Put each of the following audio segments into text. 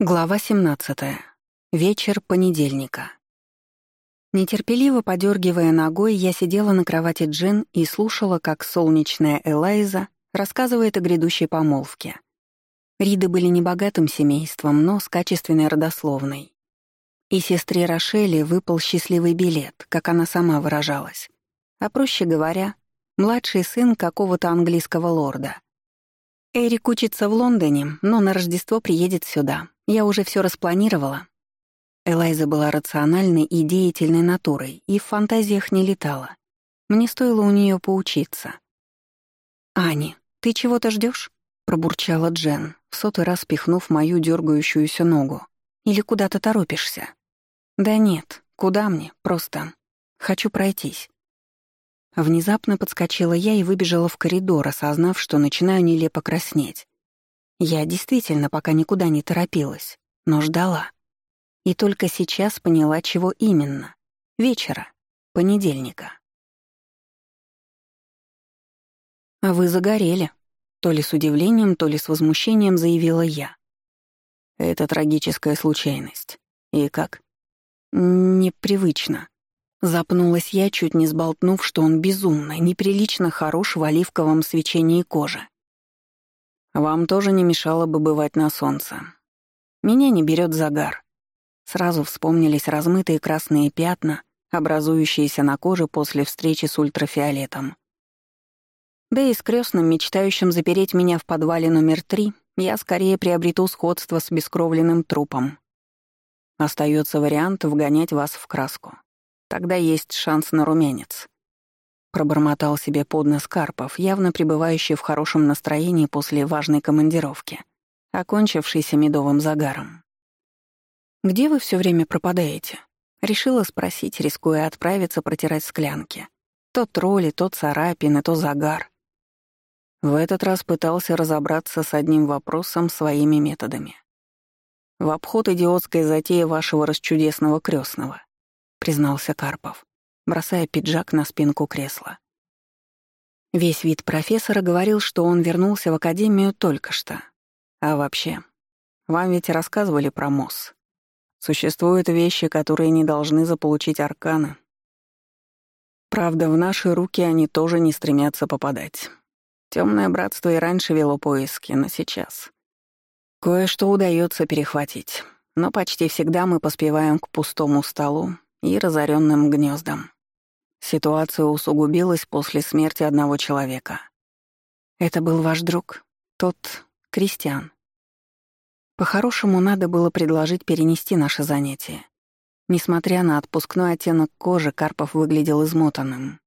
Глава 17. Вечер понедельника. Нетерпеливо подергивая ногой, я сидела на кровати Джен и слушала, как солнечная Элайза рассказывает о грядущей помолвке. Риды были небогатым семейством, но с качественной родословной. И сестре Рошели выпал счастливый билет, как она сама выражалась. А проще говоря, младший сын какого-то английского лорда. Эрик учится в Лондоне, но на Рождество приедет сюда, я уже все распланировала. Элайза была рациональной и деятельной натурой и в фантазиях не летала. Мне стоило у нее поучиться. «Ани, ты чего-то ждешь? пробурчала Джен, в сотый раз пихнув мою дергающуюся ногу. «Или куда-то торопишься?» «Да нет, куда мне? Просто хочу пройтись». Внезапно подскочила я и выбежала в коридор, осознав, что начинаю нелепо краснеть. Я действительно пока никуда не торопилась, но ждала. И только сейчас поняла, чего именно. Вечера, понедельника. «А вы загорели», — то ли с удивлением, то ли с возмущением заявила я. «Это трагическая случайность. И как?» «Непривычно». Запнулась я, чуть не сболтнув, что он безумно, неприлично хорош в оливковом свечении кожи. Вам тоже не мешало бы бывать на солнце. Меня не берет загар. Сразу вспомнились размытые красные пятна, образующиеся на коже после встречи с ультрафиолетом. Да и с крестным, мечтающим запереть меня в подвале номер три, я скорее приобрету сходство с бескровленным трупом. Остается вариант вгонять вас в краску. Тогда есть шанс на румянец. Пробормотал себе под нос Карпов, явно пребывающий в хорошем настроении после важной командировки, окончившейся медовым загаром. «Где вы все время пропадаете?» Решила спросить, рискуя отправиться протирать склянки. То тролли, то царапины, то загар. В этот раз пытался разобраться с одним вопросом своими методами. «В обход идиотской затеи вашего расчудесного крестного, признался Карпов бросая пиджак на спинку кресла. Весь вид профессора говорил, что он вернулся в академию только что. А вообще, вам ведь рассказывали про МОС. Существуют вещи, которые не должны заполучить арканы. Правда, в наши руки они тоже не стремятся попадать. Темное братство и раньше вело поиски, но сейчас. Кое-что удается перехватить, но почти всегда мы поспеваем к пустому столу и разоренным гнездам. Ситуация усугубилась после смерти одного человека. Это был ваш друг, тот Кристиан. По-хорошему, надо было предложить перенести наше занятие. Несмотря на отпускной оттенок кожи, Карпов выглядел измотанным.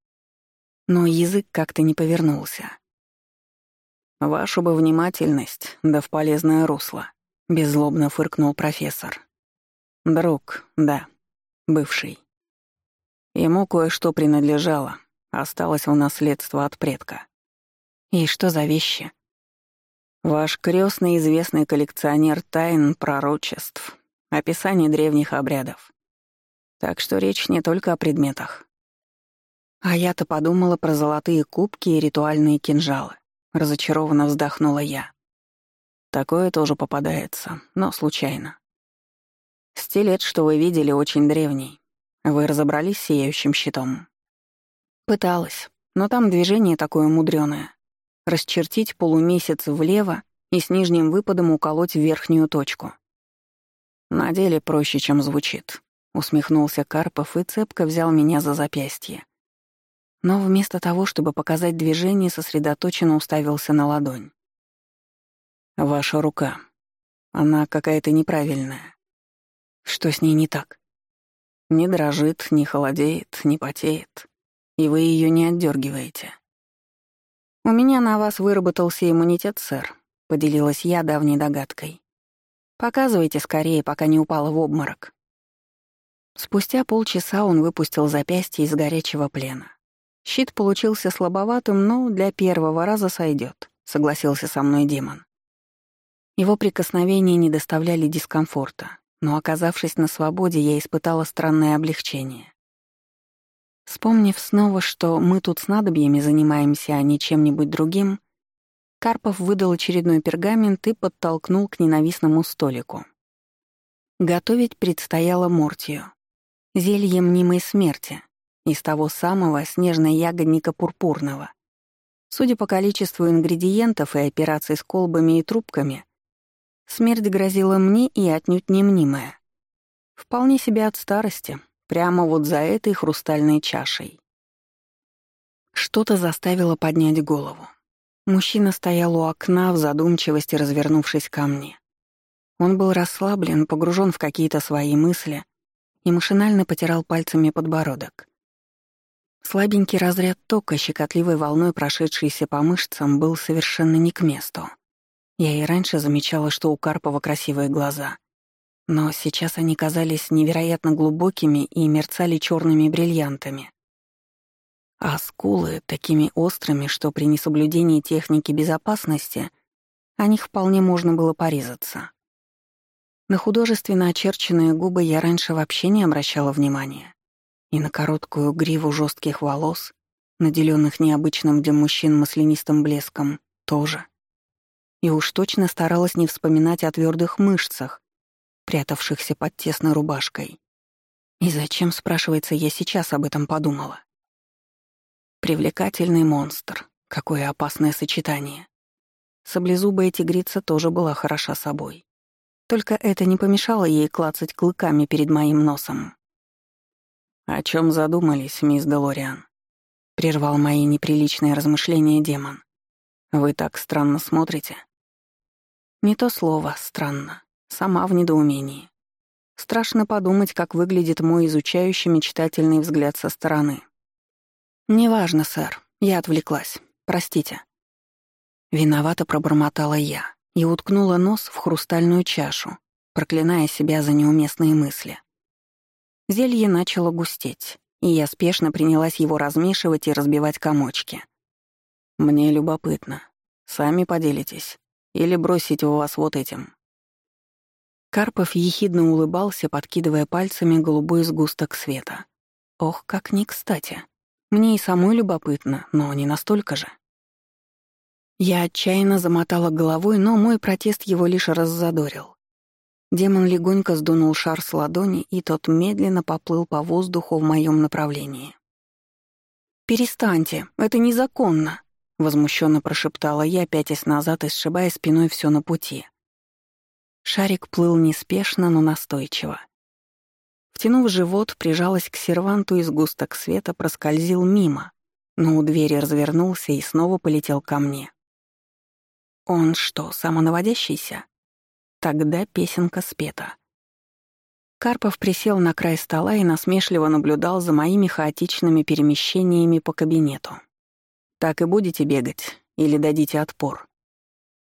Но язык как-то не повернулся. «Вашу бы внимательность, да в полезное русло», — беззлобно фыркнул профессор. «Друг, да, бывший». Ему кое-что принадлежало, осталось в наследство от предка. И что за вещи? Ваш крестный известный коллекционер тайн пророчеств, описание древних обрядов. Так что речь не только о предметах. А я-то подумала про золотые кубки и ритуальные кинжалы. Разочарованно вздохнула я. Такое тоже попадается, но случайно. Стилет, что вы видели, очень древний, вы разобрались с сияющим щитом? Пыталась, но там движение такое мудреное. Расчертить полумесяц влево и с нижним выпадом уколоть верхнюю точку. На деле проще, чем звучит. Усмехнулся Карпов и цепко взял меня за запястье. Но вместо того, чтобы показать движение, сосредоточенно уставился на ладонь. «Ваша рука. Она какая-то неправильная. Что с ней не так?» Не дрожит, не холодеет, не потеет. И вы ее не отдергиваете. «У меня на вас выработался иммунитет, сэр», — поделилась я давней догадкой. «Показывайте скорее, пока не упала в обморок». Спустя полчаса он выпустил запястье из горячего плена. Щит получился слабоватым, но для первого раза сойдет, согласился со мной демон. Его прикосновения не доставляли дискомфорта, но, оказавшись на свободе, я испытала странное облегчение. Вспомнив снова, что мы тут с надобьями занимаемся, а не чем-нибудь другим, Карпов выдал очередной пергамент и подтолкнул к ненавистному столику. Готовить предстояло мортию. Зелье мнимой смерти из того самого снежно-ягодника пурпурного. Судя по количеству ингредиентов и операций с колбами и трубками, смерть грозила мне и отнюдь не мнимая. Вполне себе от старости, прямо вот за этой хрустальной чашей. Что-то заставило поднять голову. Мужчина стоял у окна в задумчивости, развернувшись ко мне. Он был расслаблен, погружен в какие-то свои мысли и машинально потирал пальцами подбородок. Слабенький разряд тока, щекотливой волной прошедшийся по мышцам, был совершенно не к месту. Я и раньше замечала, что у Карпова красивые глаза. Но сейчас они казались невероятно глубокими и мерцали черными бриллиантами. А скулы такими острыми, что при несоблюдении техники безопасности о них вполне можно было порезаться. На художественно очерченные губы я раньше вообще не обращала внимания. И на короткую гриву жестких волос, наделенных необычным для мужчин маслянистым блеском, тоже. И уж точно старалась не вспоминать о твердых мышцах, прятавшихся под тесной рубашкой. И зачем, спрашивается, я сейчас об этом подумала? Привлекательный монстр. Какое опасное сочетание. Саблезубая тигрица тоже была хороша собой. Только это не помешало ей клацать клыками перед моим носом. «О чем задумались, мисс Делориан?» — прервал мои неприличные размышления демон. «Вы так странно смотрите». Не то слово «странно». Сама в недоумении. Страшно подумать, как выглядит мой изучающий мечтательный взгляд со стороны. «Неважно, сэр. Я отвлеклась. Простите». Виновато пробормотала я и уткнула нос в хрустальную чашу, проклиная себя за неуместные мысли. Зелье начало густеть, и я спешно принялась его размешивать и разбивать комочки. «Мне любопытно. Сами поделитесь. Или бросить в вас вот этим?» Карпов ехидно улыбался, подкидывая пальцами голубой сгусток света. «Ох, как не кстати. Мне и самой любопытно, но не настолько же». Я отчаянно замотала головой, но мой протест его лишь раззадорил. Демон легонько сдунул шар с ладони, и тот медленно поплыл по воздуху в моем направлении. «Перестаньте, это незаконно!» — возмущенно прошептала я, пятясь назад и сшибая спиной все на пути. Шарик плыл неспешно, но настойчиво. Втянув живот, прижалась к серванту и сгусток света проскользил мимо, но у двери развернулся и снова полетел ко мне. Он что, самонаводящийся? Тогда песенка спета. Карпов присел на край стола и насмешливо наблюдал за моими хаотичными перемещениями по кабинету. «Так и будете бегать? Или дадите отпор?»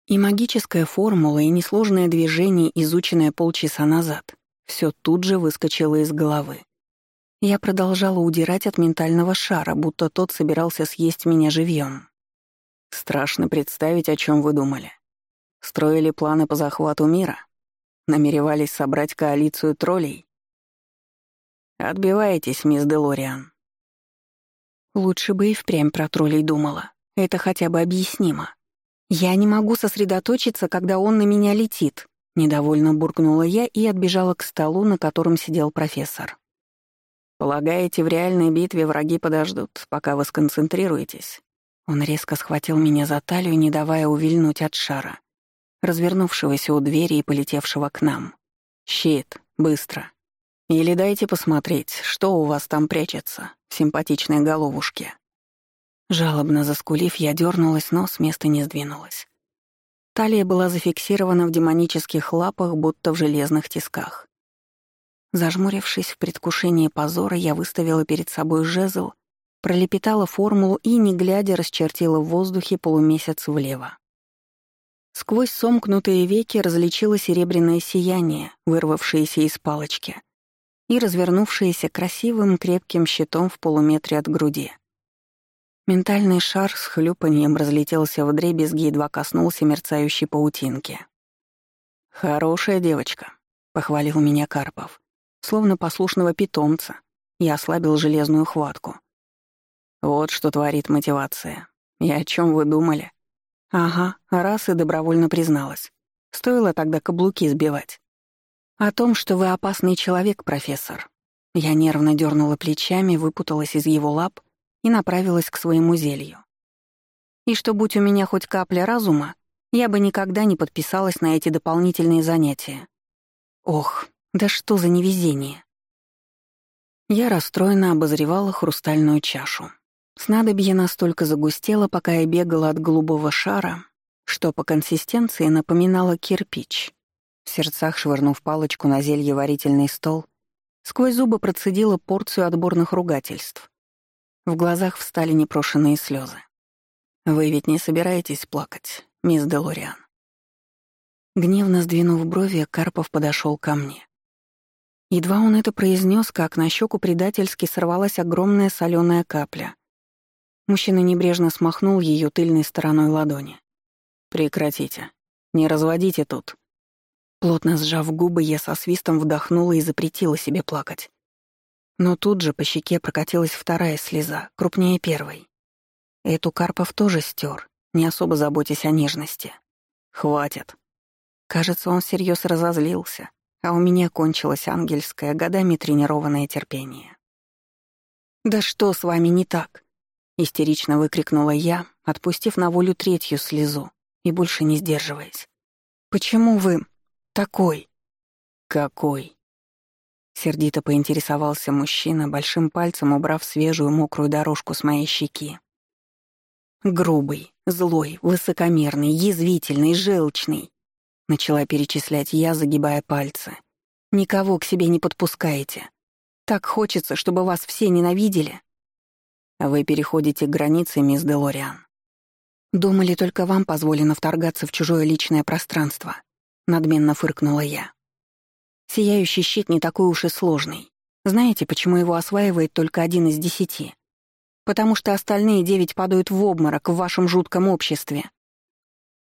И магическая формула, и несложное движение, изученное полчаса назад, все тут же выскочило из головы. Я продолжала удирать от ментального шара, будто тот собирался съесть меня живьем. Страшно представить, о чем вы думали. Строили планы по захвату мира? Намеревались собрать коалицию троллей? Отбиваетесь, мисс Делориан. Лучше бы и впрямь про троллей думала. Это хотя бы объяснимо. Я не могу сосредоточиться, когда он на меня летит. Недовольно буркнула я и отбежала к столу, на котором сидел профессор. «Полагаете, в реальной битве враги подождут, пока вы сконцентрируетесь?» Он резко схватил меня за талию, не давая увильнуть от шара, развернувшегося у двери и полетевшего к нам. «Щит, быстро. Или дайте посмотреть, что у вас там прячется в симпатичной головушке». Жалобно заскулив, я дернулась, но с места не сдвинулась. Талия была зафиксирована в демонических лапах, будто в железных тисках. Зажмурившись в предвкушении позора, я выставила перед собой жезл пролепетала формулу и, не глядя, расчертила в воздухе полумесяц влево. Сквозь сомкнутые веки различило серебряное сияние, вырвавшееся из палочки, и развернувшееся красивым крепким щитом в полуметре от груди. Ментальный шар с хлюпаньем разлетелся в дребезги, едва коснулся мерцающей паутинки. «Хорошая девочка», — похвалил меня Карпов. Словно послушного питомца, я ослабил железную хватку. Вот что творит мотивация. И о чем вы думали? Ага, раз и добровольно призналась. Стоило тогда каблуки сбивать. «О том, что вы опасный человек, профессор». Я нервно дернула плечами, выпуталась из его лап и направилась к своему зелью. И что, будь у меня хоть капля разума, я бы никогда не подписалась на эти дополнительные занятия. Ох, да что за невезение. Я расстроенно обозревала хрустальную чашу. Снадобье настолько загустело, пока я бегала от голубого шара, что по консистенции напоминало кирпич. В сердцах швырнув палочку на зелье-варительный стол, сквозь зубы процедила порцию отборных ругательств. В глазах встали непрошенные слезы. «Вы ведь не собираетесь плакать, мисс Делориан?» Гневно сдвинув брови, Карпов подошел ко мне. Едва он это произнес, как на щеку предательски сорвалась огромная соленая капля. Мужчина небрежно смахнул ее тыльной стороной ладони. «Прекратите. Не разводите тут». Плотно сжав губы, я со свистом вдохнула и запретила себе плакать. Но тут же по щеке прокатилась вторая слеза, крупнее первой. Эту Карпов тоже стер, не особо заботясь о нежности. «Хватит». Кажется, он всерьез разозлился, а у меня кончилось ангельское, годами тренированное терпение. «Да что с вами не так?» — истерично выкрикнула я, отпустив на волю третью слезу и больше не сдерживаясь. «Почему вы такой?» «Какой?» Сердито поинтересовался мужчина, большим пальцем убрав свежую мокрую дорожку с моей щеки. «Грубый, злой, высокомерный, язвительный, желчный», — начала перечислять я, загибая пальцы. «Никого к себе не подпускаете. Так хочется, чтобы вас все ненавидели». «Вы переходите границы, мисс Делориан». «Думали, только вам позволено вторгаться в чужое личное пространство», — надменно фыркнула я. Сияющий щит не такой уж и сложный. Знаете, почему его осваивает только один из десяти? Потому что остальные девять падают в обморок в вашем жутком обществе.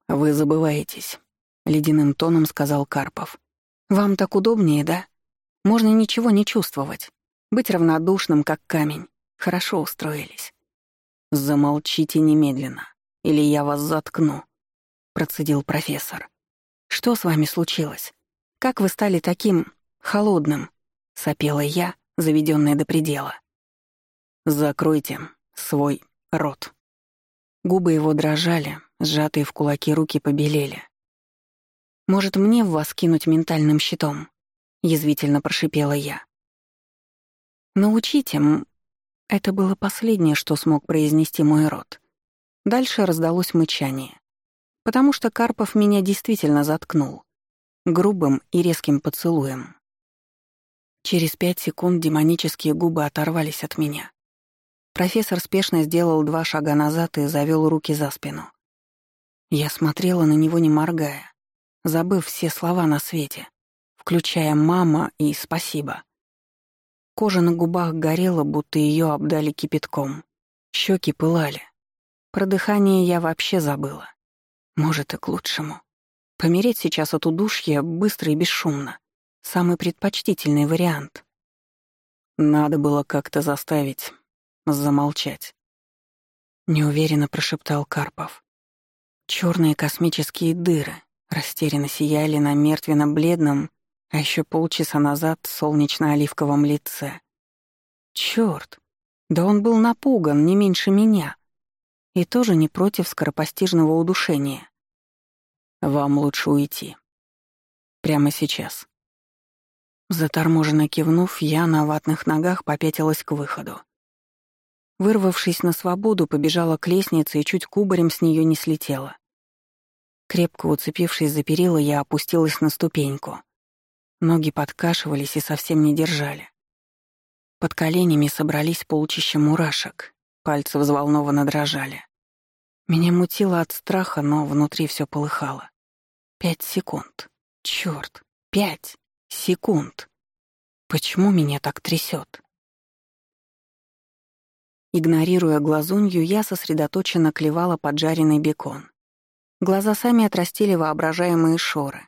«Вы забываетесь», — ледяным тоном сказал Карпов. «Вам так удобнее, да? Можно ничего не чувствовать. Быть равнодушным, как камень. Хорошо устроились». «Замолчите немедленно, или я вас заткну», — процедил профессор. «Что с вами случилось? Как вы стали таким... холодным?» — сопела я, заведенная до предела. «Закройте свой рот». Губы его дрожали, сжатые в кулаки руки побелели. «Может, мне в вас кинуть ментальным щитом?» — язвительно прошипела я. «Научите...» Это было последнее, что смог произнести мой рот. Дальше раздалось мычание. Потому что Карпов меня действительно заткнул грубым и резким поцелуем. Через пять секунд демонические губы оторвались от меня. Профессор спешно сделал два шага назад и завел руки за спину. Я смотрела на него, не моргая, забыв все слова на свете, включая «мама» и «спасибо». Кожа на губах горела, будто ее обдали кипятком. Щеки пылали. Про дыхание я вообще забыла. Может, и к лучшему. Помереть сейчас от удушья быстро и бесшумно. Самый предпочтительный вариант. Надо было как-то заставить, замолчать. Неуверенно прошептал Карпов. Черные космические дыры растерянно сияли на мертвенно-бледном, а еще полчаса назад солнечно-оливковом лице. Черт, да он был напуган не меньше меня. И тоже не против скоропостижного удушения. Вам лучше уйти. Прямо сейчас. Заторможенно кивнув, я на ватных ногах попятилась к выходу. Вырвавшись на свободу, побежала к лестнице и чуть кубарем с нее не слетела. Крепко уцепившись за перила, я опустилась на ступеньку. Ноги подкашивались и совсем не держали. Под коленями собрались полчища мурашек, пальцы взволнованно дрожали. Меня мутило от страха, но внутри все полыхало. Пять секунд. Чёрт, пять секунд. Почему меня так трясет? Игнорируя глазунью, я сосредоточенно клевала поджаренный бекон. Глаза сами отрастили воображаемые шоры.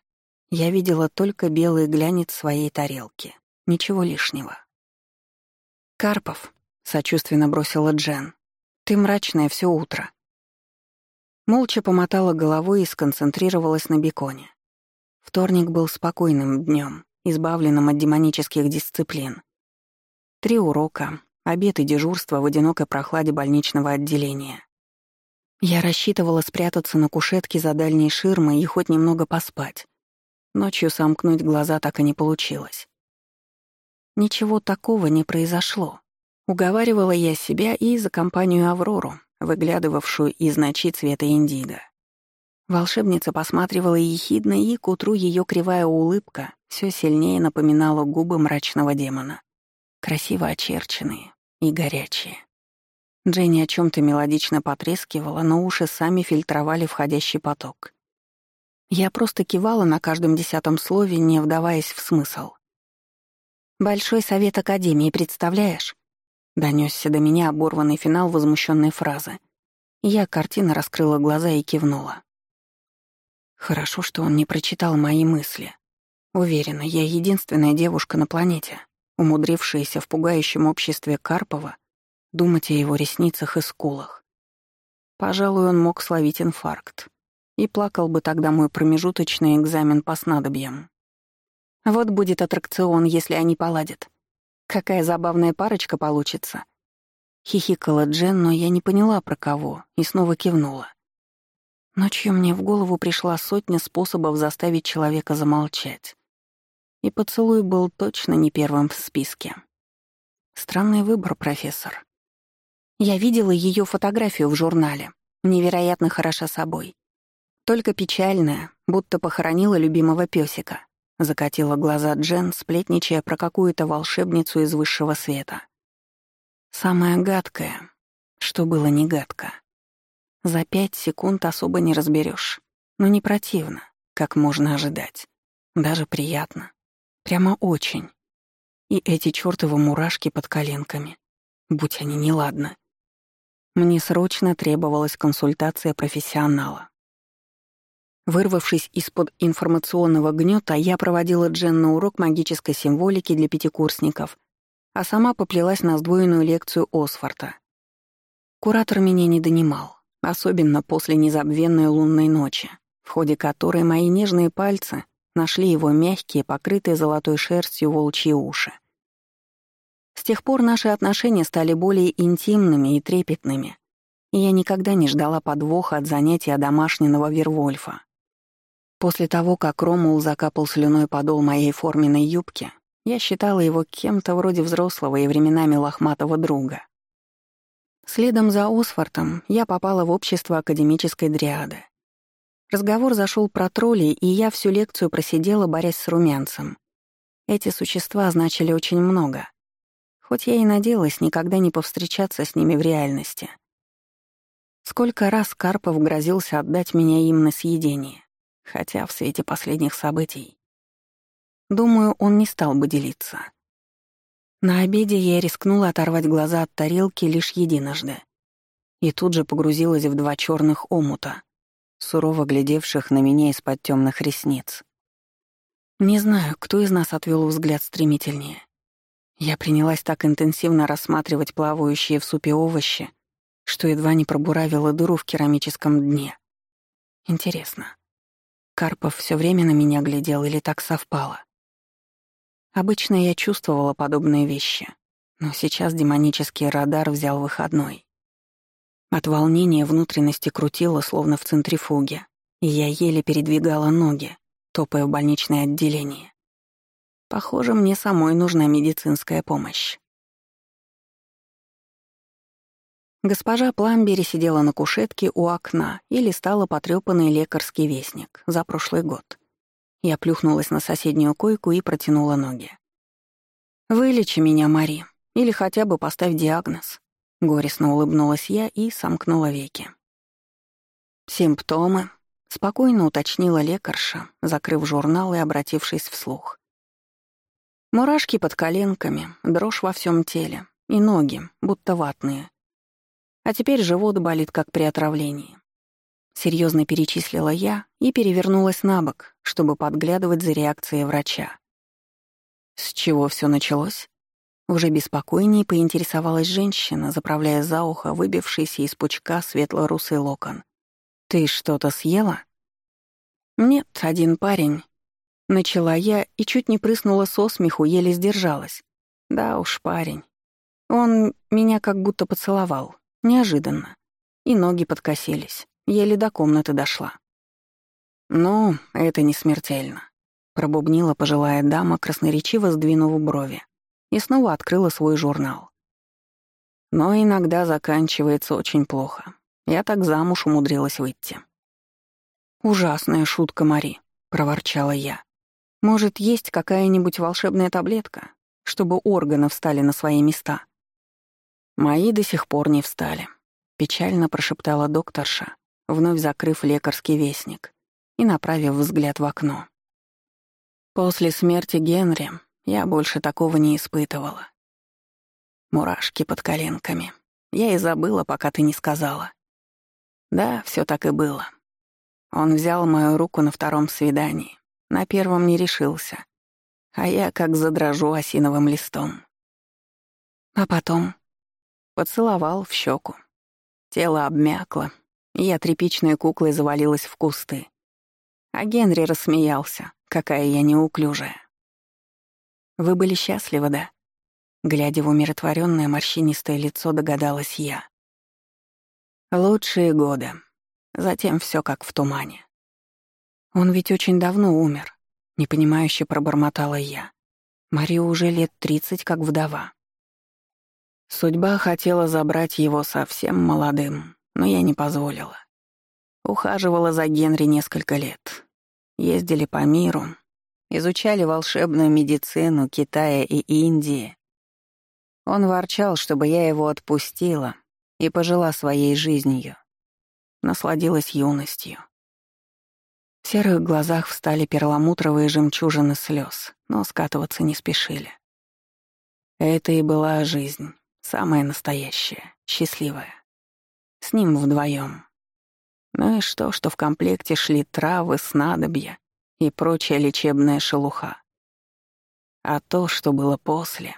Я видела только белый глянец своей тарелки. Ничего лишнего. «Карпов», — сочувственно бросила Джен, — «ты мрачная все утро. Молча помотала головой и сконцентрировалась на беконе. Вторник был спокойным днем, избавленном от демонических дисциплин. Три урока, обед и дежурство в одинокой прохладе больничного отделения. Я рассчитывала спрятаться на кушетке за дальней ширмой и хоть немного поспать. Ночью сомкнуть глаза так и не получилось. Ничего такого не произошло. Уговаривала я себя и за компанию Аврору, выглядывавшую из ночи цвета индиго. Волшебница посматривала ехидно, и к утру ее кривая улыбка все сильнее напоминала губы мрачного демона. Красиво очерченные и горячие. Дженни о чем то мелодично потрескивала, но уши сами фильтровали входящий поток. Я просто кивала на каждом десятом слове, не вдаваясь в смысл. «Большой совет Академии, представляешь?» Донесся до меня оборванный финал возмущенной фразы. Я картина раскрыла глаза и кивнула. Хорошо, что он не прочитал мои мысли. Уверена, я единственная девушка на планете, умудрившаяся в пугающем обществе Карпова думать о его ресницах и скулах. Пожалуй, он мог словить инфаркт. И плакал бы тогда мой промежуточный экзамен по снадобьям. Вот будет аттракцион, если они поладят. Какая забавная парочка получится. Хихикала Джен, но я не поняла про кого, и снова кивнула. Ночью мне в голову пришла сотня способов заставить человека замолчать. И поцелуй был точно не первым в списке. Странный выбор, профессор. Я видела ее фотографию в журнале. Невероятно хороша собой. Только печальная, будто похоронила любимого песика. Закатила глаза Джен, сплетничая про какую-то волшебницу из высшего света. Самое гадкое, что было не гадко. За пять секунд особо не разберешь, но не противно, как можно ожидать. Даже приятно. Прямо очень. И эти чёртовы мурашки под коленками. Будь они неладны. Мне срочно требовалась консультация профессионала. Вырвавшись из-под информационного гнета, я проводила Джен на урок магической символики для пятикурсников, а сама поплелась на сдвоенную лекцию Осфорта. Куратор меня не донимал особенно после незабвенной лунной ночи, в ходе которой мои нежные пальцы нашли его мягкие, покрытые золотой шерстью волчьи уши. С тех пор наши отношения стали более интимными и трепетными, и я никогда не ждала подвоха от занятия домашнего Вервольфа. После того, как Ромул закапал слюной подол моей форменной юбки, я считала его кем-то вроде взрослого и временами лохматого друга. Следом за Осфортом я попала в общество академической дриады. Разговор зашел про троллей, и я всю лекцию просидела, борясь с румянцем. Эти существа значили очень много. Хоть я и надеялась никогда не повстречаться с ними в реальности. Сколько раз Карпов грозился отдать меня им на съедение, хотя в свете последних событий. Думаю, он не стал бы делиться. На обеде я рискнула оторвать глаза от тарелки лишь единожды. И тут же погрузилась в два черных омута, сурово глядевших на меня из-под темных ресниц. Не знаю, кто из нас отвел взгляд стремительнее. Я принялась так интенсивно рассматривать плавающие в супе овощи, что едва не пробуравила дыру в керамическом дне. Интересно, Карпов все время на меня глядел или так совпало? Обычно я чувствовала подобные вещи, но сейчас демонический радар взял выходной. От волнения внутренности крутило, словно в центрифуге, и я еле передвигала ноги, топая в больничное отделение. Похоже, мне самой нужна медицинская помощь. Госпожа Пламбери сидела на кушетке у окна и листала потрёпанный лекарский вестник за прошлый год. Я плюхнулась на соседнюю койку и протянула ноги. «Вылечи меня, Мари, или хотя бы поставь диагноз». Горестно улыбнулась я и сомкнула веки. «Симптомы», — спокойно уточнила лекарша, закрыв журнал и обратившись вслух. Мурашки под коленками, дрожь во всем теле и ноги, будто ватные. А теперь живот болит, как при отравлении. Серьезно перечислила я и перевернулась на бок, чтобы подглядывать за реакцией врача. С чего все началось? Уже беспокойнее поинтересовалась женщина, заправляя за ухо выбившийся из пучка светло-русый локон. «Ты что-то съела?» «Нет, один парень». Начала я и чуть не прыснула со смеху, еле сдержалась. Да уж, парень. Он меня как будто поцеловал. Неожиданно. И ноги подкосились. Еле до комнаты дошла. «Ну, это не смертельно», — пробубнила пожилая дама, красноречиво сдвинув брови, и снова открыла свой журнал. «Но иногда заканчивается очень плохо. Я так замуж умудрилась выйти». «Ужасная шутка, Мари», — проворчала я. «Может, есть какая-нибудь волшебная таблетка, чтобы органы встали на свои места?» «Мои до сих пор не встали», — печально прошептала докторша, вновь закрыв лекарский вестник и направив взгляд в окно. После смерти Генри я больше такого не испытывала. Мурашки под коленками. Я и забыла, пока ты не сказала. Да, все так и было. Он взял мою руку на втором свидании, на первом не решился, а я как задрожу осиновым листом. А потом поцеловал в щеку. Тело обмякло, и я тряпичной куклой завалилась в кусты. А Генри рассмеялся, какая я неуклюжая. «Вы были счастливы, да?» Глядя в умиротворенное морщинистое лицо, догадалась я. «Лучшие годы. Затем все как в тумане. Он ведь очень давно умер», — непонимающе пробормотала я. Мария уже лет тридцать как вдова. Судьба хотела забрать его совсем молодым, но я не позволила. Ухаживала за Генри несколько лет, Ездили по миру, изучали волшебную медицину Китая и Индии. Он ворчал, чтобы я его отпустила и пожила своей жизнью. Насладилась юностью. В серых глазах встали перламутровые жемчужины слез, но скатываться не спешили. Это и была жизнь, самая настоящая, счастливая. С ним вдвоем. Ну и что, что в комплекте шли травы, снадобья и прочая лечебная шелуха. А то, что было после...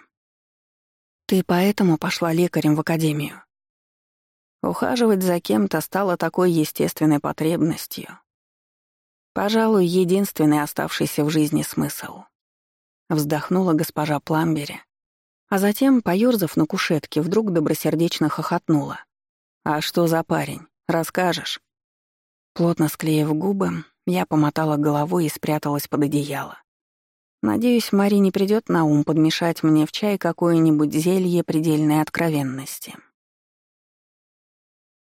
Ты поэтому пошла лекарем в академию? Ухаживать за кем-то стало такой естественной потребностью. Пожалуй, единственный оставшийся в жизни смысл. Вздохнула госпожа Пламбери, а затем, поёрзав на кушетке, вдруг добросердечно хохотнула. «А что за парень? Расскажешь?» Плотно склеив губы, я помотала головой и спряталась под одеяло. Надеюсь, Мари не придёт на ум подмешать мне в чай какое-нибудь зелье предельной откровенности.